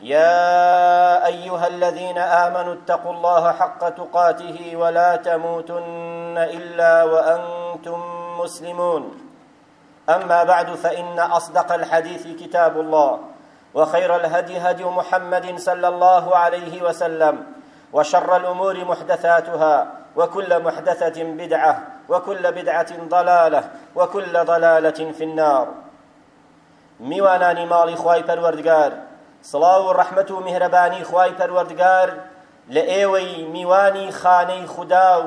يا ايها الذين امنوا اتقوا الله حق تقاته ولا تموتن الا وانتم مسلمون اما بعد فان اصدق الحديث كتاب الله وخير الهدي هدي محمد صلى الله عليه وسلم وشر الامور محدثاتها وكل محدثه بدعه وكل بدعه ضلاله وكل ضلاله في النار میوانانی ماڵی خوای پەروەردگار سڵاو و ڕەحمەت و میهرەبانی خوای پەروەردگار لە ئێوەی میوانی خانەی خودا و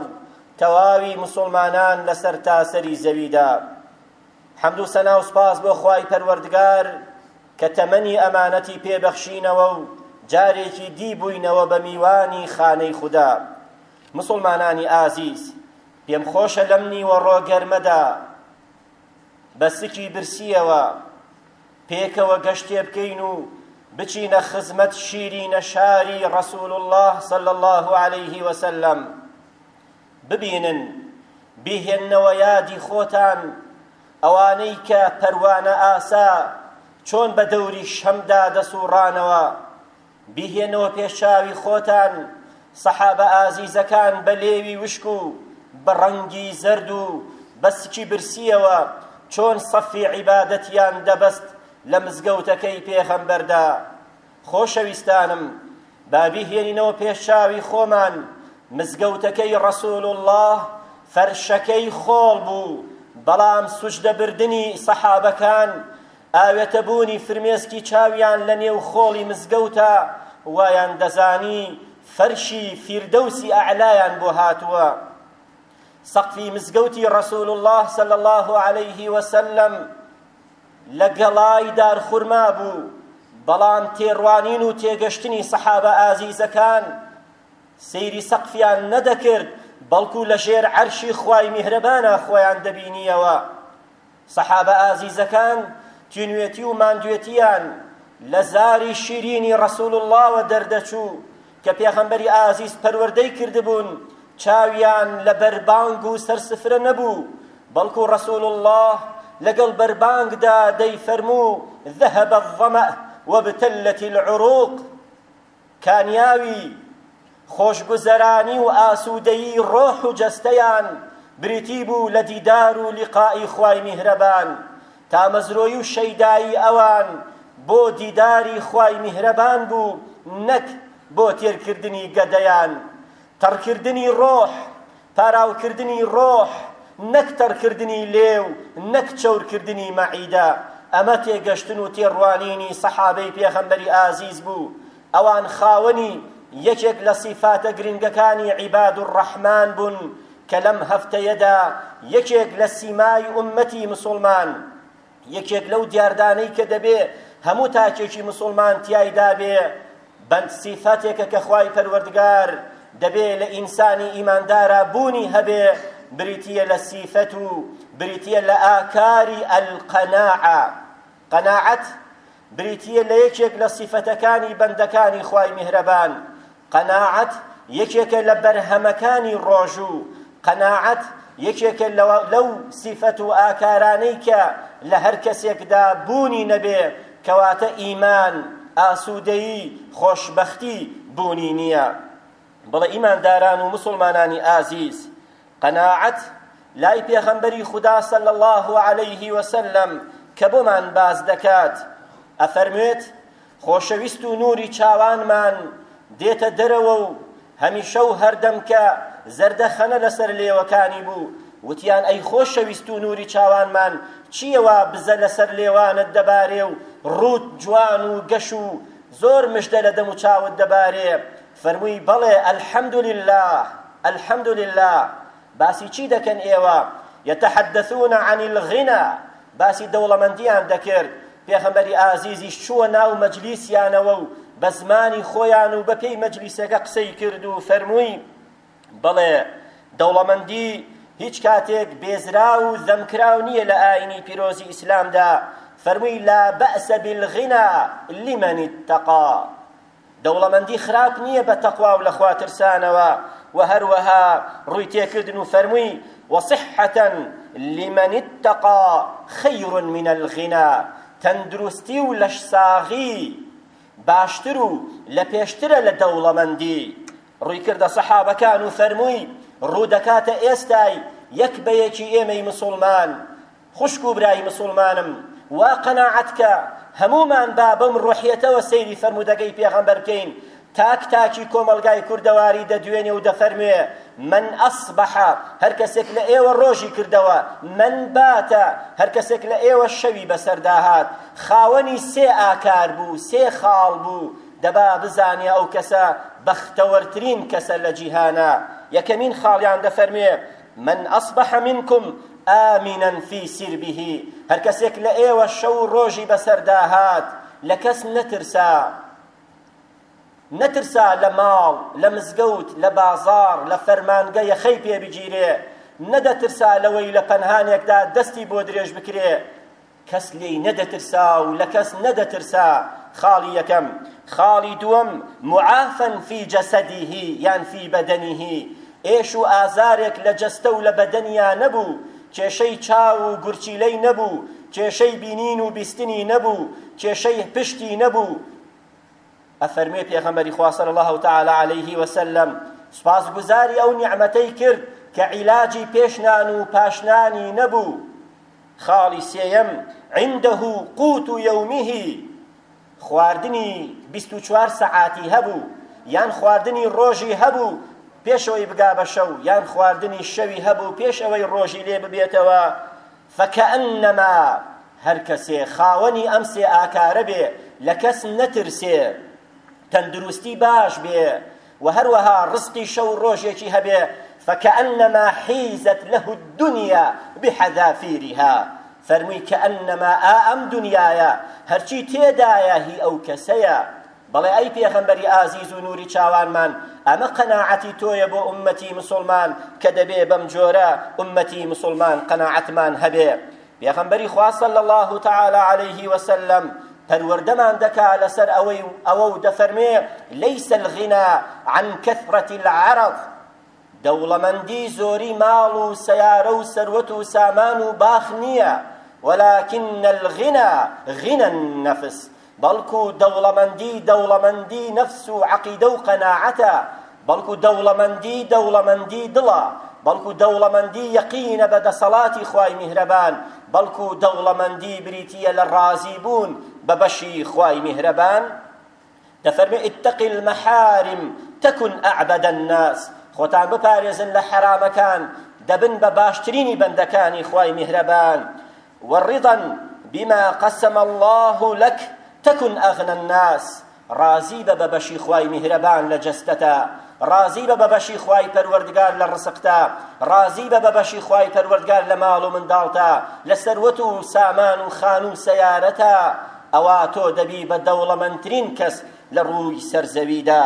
تەواوی مسلمانان لە سەر تاسەری زەویدا حەمد و سەنا و سپاس بۆ خوای پەروەردگار کە تەمەنی ئەمانەتی پێبەخشینەوە و جارێکی دی بووینەوە بە میوانی خانەی خودا مسلمانانی ئازیز پێم خۆشە لەم نیوەڕۆ گەرمەدا بە سکی برسییەوە پێکەوە گەشتێ بکەین و بچینە خزمەت شیرینە شاری ڕسول الله صلی الله عليه وسلم ببینن بیهێننەوە یادی خۆتان ئەوانەی کە پەروانە ئاسا چۆن بە دەوری شەمدا دەسوڕانەوە بیهێنەوە پێش چاوی خۆتان سەحابە ئازیزەکان بە لێوی وشک و بە ڕەنگی زەرد و بە سکی برسییەوە چۆن سەفی عیبادەتیان دەبەست لە مزگەوتەکەی پێغەمبەردا خۆشەویستانم با بیهێنینەوە پێش چاوی خۆمان مزگەوتەکەی ڕەسول الله فەرشەکەی خۆڵ بوو بەڵام سوجدەبردنی سەحابەکان ئاوێتە بوونی فرمێسکی چاویان لە نێو خۆڵی مزگەوتە وایان دەزانی فەرشی فیردەوسی ئەعلایان بۆ هاتووە سەقفی مزگەوتی ڕسول الله صلی الله عليه وسلم لە گەڵای دارخورما بوو بەڵام تێڕوانین و تێگەشتنی سەحابە ئازیزەکان سەیری سەقفیان نەدەکرد بەڵکو لە ژێر عەرشی خوای میهرەبانا خۆیان دەبینیەوە سەحابە ئازیزەکان تینوێتی و ماندوێتیان لە زاری شیرینی ڕەسول اللەوە دەردەچوو کە پێغەمبەری ئازیز پەروەردەی کردبوون چاویان لە بەربانگ و سەرسفرە نەبوو بەڵکو ڕەسول اللە لەگەڵ بەربانگدا دەیفەرموو ذهب الظمأ وابتلت العروق کانیاوی خۆشگوزەرانی و ئاسوودەیی ڕۆح و جەستەیان بریتی بوو لە دیدار و لیقائی خوای میهرەبان، تامەزرۆی و شەیدایی ئەوان بۆ دیداری خوای میهرەبان بوو نەک بۆ تێرکردنی گەدەیان، تەڕکردنی ڕۆح پاراوکردنی ڕۆح نەک تەڕکردنی لێو نەک چەورکردنی مەعیدە، ئەمە تێگەشتن و تێڕوانینی سەحابەی پێغەمبەری ئازیز بوو، ئەوان خاوەنی یەکێک لە سیفاتە گرنگەکانی عیباد الرحمن بوون کە لەم هەفتەیەدا یەکێک لە سیمای ئوممەتی مسوڵمان یەکێک لەو دیاردانەی کە دەبێ هەموو تاکێکی مسوڵمان تیایدا بێ بەند سیفەتێکە کە خوای پەروەردگار دەبێ لە ئینسانی ئیماندارا بوونی هەبێ بریتیە لە سیفەت و بریتیە لە ئاکاری ئەلقەناعە قەناعەت بریتییە لە یەکێک لە سیفەتەکانی بەندەکانی خوای میهرەبان، قەناعەت یەکێکە لە بەرهەمەکانی ڕۆژوو، قەناعەت یەکێکە لەو سیفەت و ئاکارانەی کە لە هەر کەسێکدا بوونی نەبێ، کەواتە ئیمان، ئاسوودەیی، خۆشبەختی بوونی نییە. بڵێ ئیمانداران و موسوڵمانانی ئازیز، قەناعەت لای پێغەمبەری خودا صلی اللە علیه وسلم کە بۆمان باس دەکات ئەفەرموێت خۆشەویست و نوری چاوانمان دێتە دەرەوە و هەمیشە و هەردەم کە زەردەخەنە لەسەر لێوەکانی بوو وتیان ئەی خۆشەویست و نوری چاوانمان چیەوە بزە لەسەر لێوانت دەبارێ و ڕوت جوان و گەش و زۆر مژدە لە دەم و چاوت دەبارێ فەرمووی، بەڵێ، الحمدللە، الحمدللە، باسی چی دەکەن ئێوە؟ یتحدثون عن الغنا، باسی دەوڵەمەندیان دەکرد، پێغەمبەری ئازیزیش چووە ناو مەجلیسیانەوە و بە زمانی خۆیان و بەپێی مەجلیسەکە قسەی کرد و فەرمووی، بەڵێ، دەوڵەمەندی هیچ کاتێک بێزراو و زەمکراو نییە لە ئایینی پیرۆزی ئیسلامدا، فەرمووی، لا بأس بالغنا لمن اتقی. دەوڵەمەندی خراپ نییە بە تەقوا و لە خوا ترسانەوە و هەروەها ڕووی تێکردن و فەرمووی وصحة لمن اتقى خير من الغنى تەندروستی و لەش ساغی باشتر و لە پێشترە لە دەوڵەمەندی ڕووی کردە سەحابەکان و فەرمووی ڕوو دەکاتە ئێستای یەک بە یەکی ئێمەی مسوڵمان خوشک و برای مسوڵمانم وا قەناعەت کە هەموومان با بەم ڕۆحیەتەوە سەیری فەرموودەکەی پێغەمبەر بکەین تاک تاکی کۆمەڵگای کوردەواری دەدوێنێ و دەفەرموێ من ئەصبح هەر کەسێک لە ئێوە ڕۆژی کردەوە من باتە هەر کەسێک لە ئێوە شەوی بەسەردا هات خاوەنی سێ ئاکار بوو سێ خاڵ بوو دەبا بزانێ ئەو کەسە بەختەوەرترین کەسە لە جیهانا یەکەمین خاڵیان دەفەرموێ من اصبح منکم آمنا فی سربه هەر کەسێک لە ئێوە شەو و ڕۆژی بەسەردا هات لە کەس نەترسا نەترسا لە ماڵ لە مزگەوت لە بازاڕ لە فەرمانگە یەخەی پێ بگیرێ نەدەترسا لەوەی لە پەنهانێکدا دەستی بۆ درێژ بکرێ کەس لێی نەدەترسا و لە کەس نەدەترسا، خاڵی یەکەم، خاڵی دووەم، معافا فی جسده یان فی بدنه، ئێش و ئازارێک لە جەستە و لە بەدەنیا نەبوو، کێشەی چاو و گورچیلەی نەبوو، کێشەی بینین و بیستنی نەبوو، کێشەی پشتی نەبوو، ئەفەرموێ پێغەمبەری خوا صلی اللە تعالی علیه وسلم سوپاسگوزاری ئەو نیعمەتەی کرد کە عیلاجی پێش نان و پاش نانی نەبوو، خاڵی سێیەم، عندە قوت یومه، خواردنی بیست و چوار سەعاتی هەبوو، یان خواردنی ڕۆژی هەبوو پێش ئەوەی بگا بە شەو، یان خواردنی شەوی هەبوو پێش ئەوەی ڕۆژی لێ ببێتەوە، فکأنما، هەر کەسێ خاوەنی ئەم سێ ئاکارە بێ، لە کەس نەترسێ. تەندروستی باش بێ و هەروەها ڕزقی شەو و ڕۆژێکی هەبێ فكأنما حيزت له الدنيا بحذافيرها فەرمووی کە ئەنەما ئەم دنیاە هەرچی تێدایە هی ئەو کەسەیە بەڵێ ئەی پێغەمبەری ئازیز و نوری چاوانمان ئەمە قەناعەتی تۆیە بۆ ئومەتی مسلمان کە دەبێ بەم جۆرە ئومەتی مسلمان قەناعەتمان هەبێ پێغەمبەری خوا صلی اللە تعالی علیه وسلم پەروەردەمان دەکا لەسەر ئەوەی ئەوە و دەفەرمێ لەیس الغنا عن کثرة العرض دەوڵەمەندی زۆری ماڵ و سەیارە و سەروەت و سامان و باخ نییە ولكن الغنا غنى النفس بەڵکو دەوڵەمەندی دەوڵەمەندی نەفس و عەقیدە و قەناعەتە، بەڵکو دەوڵەمەندی دەوڵەمەندی دڵە، بەڵکو دەوڵەمەندی یەقینە بە دەسەڵاتی خوای میهرەبان، بەڵکو دەوڵەمەندی بریتییە لە ڕازی بوون بە بەشی خوای میهرەبان. دەفەرمێ اتق المحارم تکن اعبد الناس خۆتان بپارێزن لە حەرامەکان دەبن بە باشترینی بەندەکانی خوای میهرەبان. والرضا بما قسم اللە لەک تکن اغنی الناس ڕازی بە بە بەشی خوای میهرەبان لە جەستەتا ڕازی بە بە بەشی خوای پەروەردگار لە ڕزقتا ڕازی بە بە بەشی خوای پەروەردگار لە ماڵ و منداڵتا لە سەروەت و سامان و خان و سەیارەتا ئەوا تۆ دەبی بە دەوڵەمەندترین کەس لە ڕووی سەر زەویدا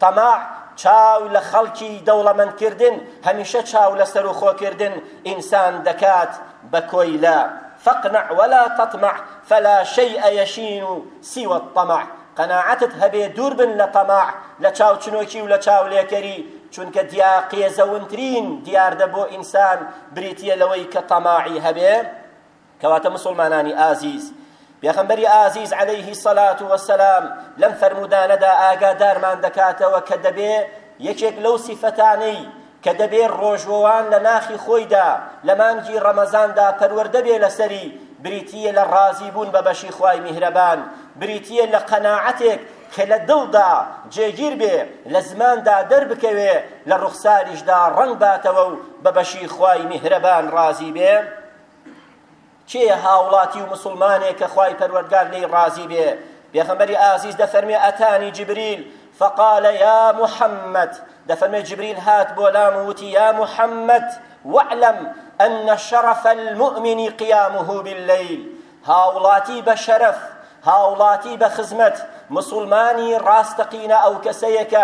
تەماع، چاو لە خەڵکی دەوڵەمەند کردن، هەمیشە چاو لە سەروخۆ کردن ئینسان دەکات بە کۆیلە، فاقنع ولا تطمع فلا شیء یشین سوی الطمع، قەناعەتت هەبێ دوور بن لە تەماع، لە چاوچنۆکی و لە چاولێکەری، چونکە دیا قێزەونترین دیاردە بۆ ئینسان بریتییە لەوەی کە تەماعی هەبێ، کەواتە مسوڵمانانی ئازیز پێخەمبەری ئازیز عەلەیه سەلات وەسەلام لەم فەرمودانەدا ئاگادارمان دەکاتەوە کە دەبێ یەکێک لەو سیفەتانەی کە دەبێ ڕۆژوەوان لە ناخی خۆیدا لە مانگی ڕەمەزاندا پەروەردە بێ لەسەری بریتیە لە ڕازی بوون بە بەشی خوای میهرەبان بریتیە لە قەناعەتێک کە لە دڵدا جێگیر بێ لە زماندا دەربکەوێ لە ڕوخساریشدا ڕەنگ باتەوە و بە بەشی خوای میهرەبان ڕازی بێ کێ هاوڵاتی و مسلمانێک کە خوای پەروەردگار لێی ڕازی بێ پێغەمبەری ئازیز دەفەرمێ ئەتانی جبریل فقال يا محمد دەفەرمێ جبریل هات بۆ لام و وتی یا محمد واعلم أن شرف المؤمن قيامه بالليل هاوڵاتی بە شەرەف هاوڵاتی بە خزمەت مسلمانی ڕاستەقینە ئەو کەسەیەکە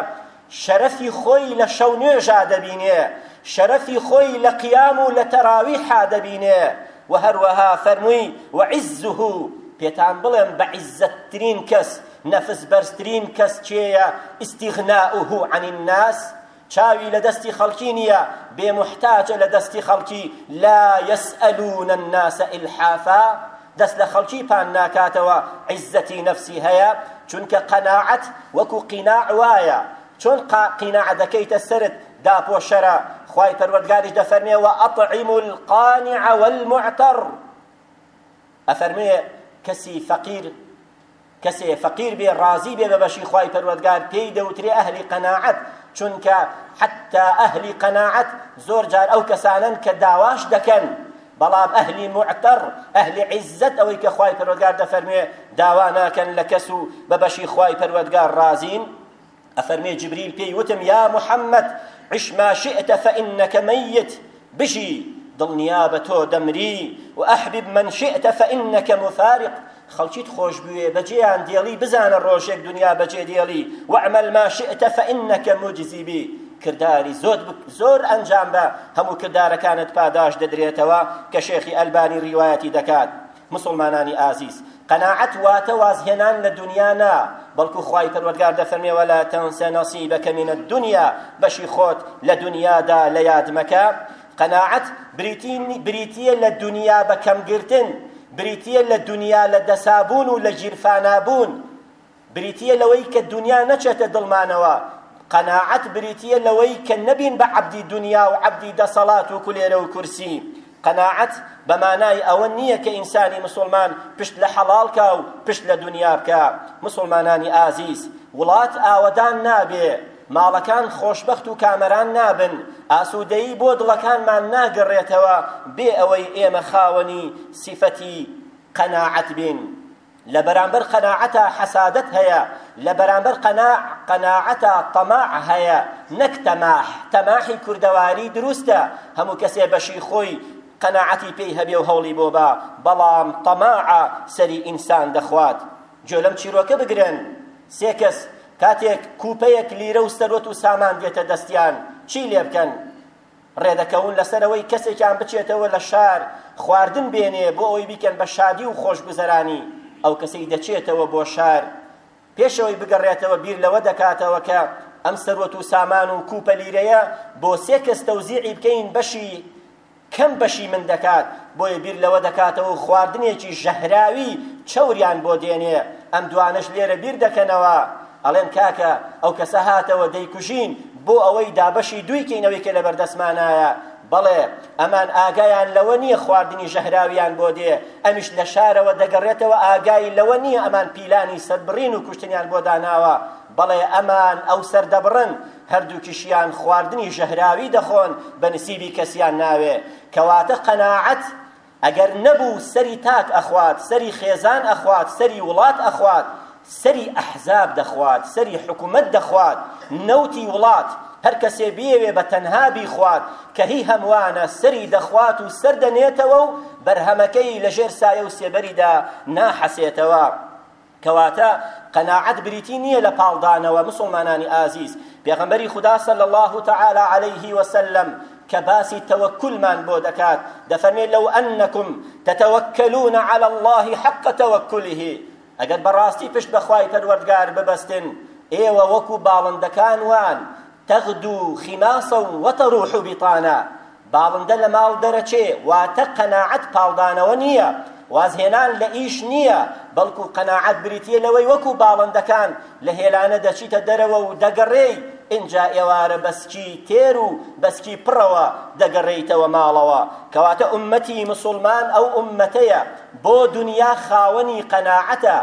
شەرەفی خۆی لە شەو نوێژا دەبینێ، شەرەفی خۆی لە قیام و لە تەراویحا دەبینێ، وە هەروەها فەرمووی، وعزه، پێتان بڵێم بە عیززەتترین کەس، نەفس بەرزترین کەس کێیە، استغناؤه عن الناس، چاوی لە دەستی خەڵکی نییە، بێ موحتاجە لە دەستی خەڵکی، لا یسئلون الناس الحافا، دەست لە خەڵکی پان ناکاتەوە عیزەتی نەفسی هەیە چونکە قەناعەت وەکو قیناع وایە چۆن قا قیناع دەکەیتە سەرت داپۆشەرە خوای پەروەردگاریش دەفەرمێ وە ئەطعیمو القانع والمعتر ئەفەرمێ کەسی فەقیر کەسێ فەقیر بێ ڕازی بێ بە بەشی خوای پەروەردگار پێی دەوترێ ئەهلی قەناعەت چونکە حتا ئەهلی قەناعەت زۆر جار ئەو کەسانەن کە داواش دەکەن بەڵام ئەهلی معتەڕ ئەهلی عیزەت ئەوەی کە خوای پەروەردگار دەفەرموێ داوا ناکەن لە کەس و بە بەشی خوای پەروەردگار ڕازین ئەفەرمێ جبریل پێی وتم یا محمد عش ما شئت فانک میت بژی دڵنیابە تۆ دەمری و ئەحبب من شئت فانک مفارق خەڵکیت خۆش بوێ بەجێیان دێڵی بزانە ڕۆژێک دنیا بەجێ دێڵی وعمل ما شئت فانک مجزی بی کرداری زۆر زۆر ئەنجام بە هەموو کردارەکانت پاداش دەدرێتەوە کە شێخی ئەلبانی ڕیوایەتی دەکات مسوڵمانانی ئازیز، قەناعەت واتە وازهێنان لە دونیا نا، بەڵکو خوای پەروەردگار دەفەرمێ، ولا تنس نصیبک من الدنیا، بەشی خۆت لە دونیادا لە یاد مەکە، قەناعەت بریتی یە لە دونیا بە کەم گرتن، بریتی یە لە دونیا لە دەسابوون و لە گیرفانابوون، بریتییە لەوەی کە دونیا نەچێتە دڵمانەوە، قەناعەت بریتییە لەوەی کە نەبین بە عەبدی دونیا و عەبدی دەسەڵات و کولێرە و کورسی، قەناعەت بە مانای ئەوە نییە کە ئینسانی مسوڵمان پشت لە حەڵاڵ کا و پشت لە دونیا بکا، مسوڵمانانی ئازیز، وڵات ئاوەدان نابێ، ماڵەکان خۆشبەخت و کامەران نابن، ئاسوودەیی بۆ دڵەکانمان ناگەڕێتەوە بێ ئەوەی ئێمە خاوەنی سیفەتی قەناعەت بین. لە بەرامبەر قەناعەتا حەسادەت هەیە، لە بەرامبەر قەناع قەناعەتا تەماع هەیە، نەک تەماح، تەماحی کوردەواری دروستە، هەموو کەسێ بەشی خۆی قەناعەتی پێی هەبێ و هەوڵی بۆ با، بەڵام تەماع سەری ئینسان دەخوات. گوێ لەم چیرۆکە بگرن، سێ کەس کاتێک کوپەیەک لیرە و سەروەت و سامان دێتە دەستیان، چی لێ بکەن؟ ڕێدەکەون لەسەر ئەوەی کەسێکیان بچێتەوە لە شار خواردن بێنێ بۆ ئەوەی بیکەن بە شادی و خۆشگوزەرانی ئەو کەسەی دەچێتەوە بۆ شار پێشەوەی بگەڕێتەوە بیر لەوە دەکاتەوە کە ئەم سەروەت و سامان و کوپە لیرەیە بۆ سێ کەس تەوزیعی بکەین بەشی کەم بەشی من دەکات بۆیە بیر لەوە دەکاتەوە خواردنێکی ژەهراوی چەوریان بۆ دێنێ ئەم دوانەش لێرە بیر دەکەنەوە ئەڵێن کاکە ئەو کەسە هاتەوە دەیکوژین بۆ ئەوەی دابەشی دووی کەین ئەوەی کە لەبەردەستمانایە بەڵێ ئەمان ئاگایان لەوە نییە خواردنی ژەهراویان بۆ دێ ئەمیش لە شارەوە دەگەڕێتەوە ئاگایی لەوە نییە ئەمان پیلانی سەربڕین و کوشتنیان بۆ داناوە بەڵێ ئەمان ئەو سەر دەبڕن هەردووکیشیان خواردنی ژەهراوی دەخۆن بە نسیبی کەسیان ناوێ کەواتە قەناعەت ئەگەر نەبوو سەری تاک ئەخوات سەری خێزان ئەخوات سەری وڵات ئەخوات سەری ئەحزاب دەخوات سەری حکومەت دەخوات نەوتی وڵات هەر کەسێ بیەوێ بە تەنها بیخوات کە هی هەموانە سەری دەخوات و سەر دەنێتەوە و بەرهەمەکەی لەژێر سایە و سێبەریدا ناحەسێتەوە کەواتە قەناعەت بریتی نییە لە پاڵدانەوە مسوڵمانانی ئازیز پێغەمبەری خودا صلی اللە تعالی علیه وسلم کە باسی تەوەکولمان بۆ دەکات دەفەرمێت لەو ئەنەکم تەتەوەکەلون علی الله حق تەوەکله ئەگەر بەڕاستی پشت بەخوای پەروەردگار ببەستن ئێوە وەکو باڵندەکان وان تغدو خماصا وتروح بطانا باڵندە لە ماڵ دەرەچێ واتە قەناعەت پاڵدانەوە نییە، وازهێنان لە ئیش نییە، بەڵکو قەناعەت بریتییە لەوەی وەکو باڵندەکان لە هێلانە دەچیتە دەرەوە و دەگەڕێی، ئینجا ئێوارە بە سکی تێر و بە سکی پڕەوە دەگەڕێیتەوە ماڵەوە. کەواتە ئوممەتی مسوڵمان ئەو ئوممەتەیە بۆ دونیا خاوەنی قەناعەتە،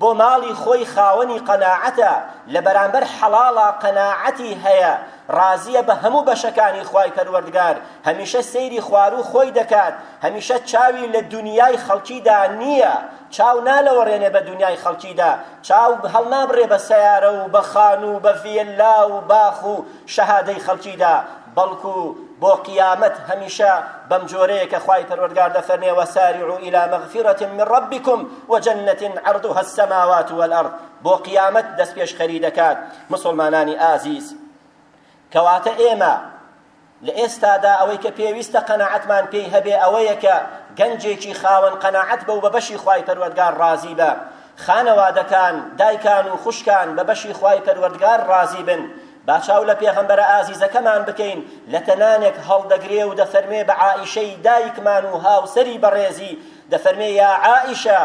بۆ ماڵی خۆی خاوەنی قەناعەتە لەبەرامبەر حەڵاڵا قەناعەتی هەیە ڕازیە بە هەموو بەشەکانی خوای پەروەردگار هەمیشە سەیری خواروو خۆی دەکات هەمیشە چاوی لە دونیای خەڵکیدا نیە چاو نالەوەڕێنێ بە دونیای خەڵکیدا چاو هەڵنابڕێ بە سەیارە و بە خانوو بە ڤیەلا و باخ و شەهادەی خەڵکیدا بەڵکو بۆ قیامەت هەمیشە بەم جۆرەیە کە خوای پەروەردگار دەفەرمێ وسارعوا الی مغفرة من ربکم وجنة عرضها السماوات والارض بۆ قیامەت دەستپێشخەری دەکات مسلمانانی ئازیز کەواتە ئێمە لە ئێستادا ئەوەی کە پێویستە قەناعەتمان پێی هەبێ ئەوەیە کە گەنجێکی خاوەن قەناعەت بە و بە بەشی خوای پەروەردگار ڕازی بە خانەوادەکان دایکان و خوشکان بە بەشی خوای پەروەردگار ڕازی بن با چاو لە پێغەمبەرە ئازیزەکەمان بکەین لە تەنانێک هەڵدەگرێ و دەفەرموێ بە عائیشەی دایکمان و هاوسەری بەڕێزی دەفەرموێ یا عائیشە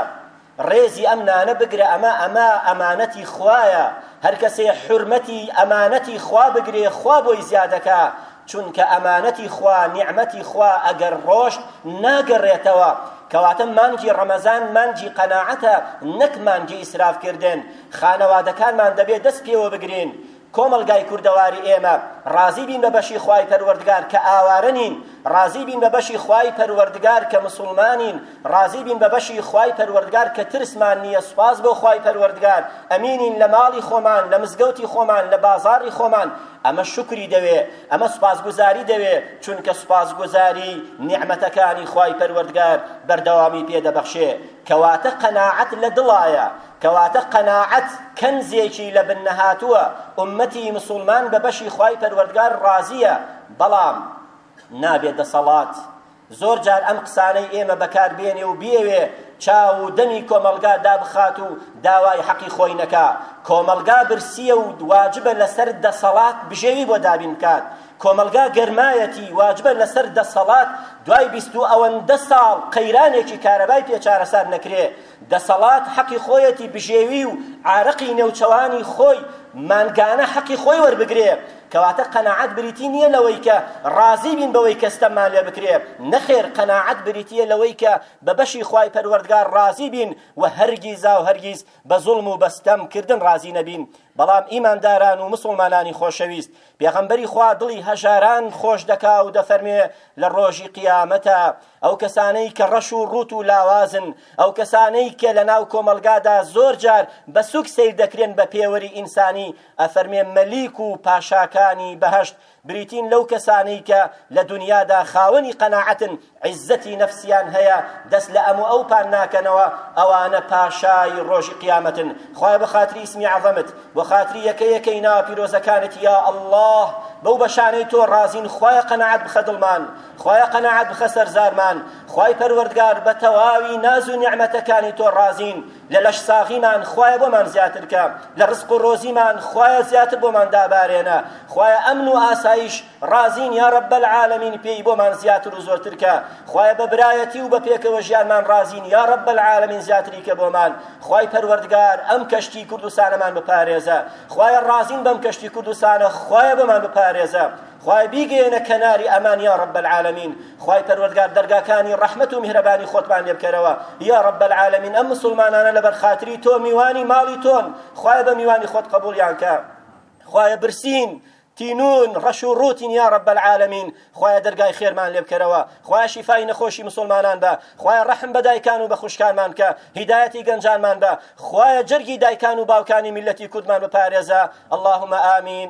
ڕێزی ئەم نانە بگرە ئەمە ئەمە ئەمانەتی خوایە هەر کەسێ حورمەتی ئەمانەتی خوا بگرێ خوا بۆی زیادەکە چونکە ئەمانەتی خوا نیعمەتی خوا ئەگەر ڕۆشت ناگەڕێتەوە کەواتە مانگی ڕەمەزان مانگی قەناعەتە نەک مانگی ئیسراف کردن خانەوادەکانمان دەبێت دەست پێوە بگرین، کۆمەڵگای کوردەواری ئێمە، ڕازی بین بە بەشی خوای پەروەردگار کە ئاوارە نین، ڕازی بین بە بەشی خوای پەروەردگار کە مسوڵمانین، ڕازی بین بە بەشی خوای پەروەردگار کە ترسمان نییە، سوپاس بۆ خوای پەروەردگار ئەمینین لە ماڵی خۆمان، لە مزگەوتی خۆمان، لە بازاڕی خۆمان، ئەمە شوکری دەوێ، ئەمە سوپاسگوزاری دەوێ، چونکە سوپاسگوزاری نیعمەتەکانی خوای پەروەردگار بەردەوامی پێ دەبەخشێ، کەواتە قەناعەت لە دڵایە، کەواتە قەناعەت کەنزێکی لە بن نەهاتووە، ئوممەتی مسوڵمان بە بەشی خوای پەروەردگار ڕازییە، بەڵام نابێ دەسەڵات زۆر جار ئەم قسانەی ئێمە بەکار بێنێ و بیەوێ چاو و دەمی کۆمەڵگا دابخات و داوای حەقی خۆی نەکا کۆمەڵگا برسیە و واجبە لەسەر دەسەڵات بژێوی بۆ دابین بکات کۆمەڵگا گەرمایەتی واجبە لەسەر دەسەڵات دوای بیست و ئەوەندە ساڵ قەیرانێکی کارەبای پێ چارەسات نەکرێ دەسەڵات حەقی خۆیەتی بژێوی و عارەقی نێوچەوانی خۆی مانگانە حەقی خۆی وەربگرێ، کەواتە قەناعەت بریتی نییە لەوەی کە ڕازی بین بەوەی کە ستەممان لێ بکرێ، نەخێر قەناعەت بریتییە لەوەی کە بە بەشی خوای پەروەردگار ڕازی بین و هەرگیزاو هەرگیز بە زوڵم و بە ستەم کردن ڕازی نەبین، بەڵام ئیمانداران و مسوڵمانانی خۆشەویست پێغەمبەری خوا دڵی هەژاران خۆش دەکا و دەفەرموێ لە ڕۆژی قیامەتا ئەو کەسانەی کە ڕەش و ڕووت و لاوازن ئەو کەسانەی کە لە ناو کۆمەڵگادا زۆر جار بە سوک سەیر دەکرێن بە پێوەری ئینسانی ئەفەرموێ مەلیک و پاشاکانی بەهەشت بریتین لەو کەسانەی کە لە دونیادا خاوەنی قەناعەتن عیززەتی نەفسیان هەیە دەست لە ئەم و ئەو پان ناکەنەوە ئەوانە پاشای ڕۆژی قیامەتن خوایە بە خاتری ئیسمی عەزەمت بۆ خاتری یەکە یەکەی ناوە پیرۆزەکانت یا ئەڵڵا بەو بەشانەی تۆ ڕازین خوایە قەناعەت بخە دڵمان خوایە قەناعەت بخە سەرزارمان خوای پەروەردگار بە تەواوی ناز و نیعمەتەکانی تۆ ڕازین لە لەش ساغیمان خوایە بۆمان زیاتر کە لە ڕزق و ڕۆزیمان خوایە زیاتر بۆمان دابارێنە خوایە ئەمن و ئاسایش ڕازین یا رب العالمین پێی بۆمان زیاتر و زۆرتر کە خوایە بە برایەتی و بە پێکەوە ژیانمان ڕازین یا رب العالمین زیاتری کە بۆمان خوای پەروەردگار ئەم کەشتی کوردستانەمان بپارێزە خوایە ڕازین بەم کەشتی کوردستانە خوایە بەمان بپارێزە خوای بیگەیەنە کەناری ئەمان یا رب العالمین خوای پەروەردگار دەرگاکانی ڕەحمەت و میهرەبانی خۆتمان لێ بکەرەوە یا رب العالمین ئەم مسلمانانە لەبەر خاتری تۆ میوانی ماڵی تۆن خوای بە میوانی خۆت قبوڵیان کە خوای برسین تینوون ڕەش و ڕووتین یا رب العالمین خوایە دەرگای خێرمان لێ بکەرەوە خوایە شیفای نەخۆشی مسوڵمانان بە خوایە ڕەحم بە دایکان و بە خوشکانمان بکە هیدایەتی گەنجانمان بە خوایە جەرگی دایکان و باوکانی میللەتی کوردمان بپارێزە اللهم آمین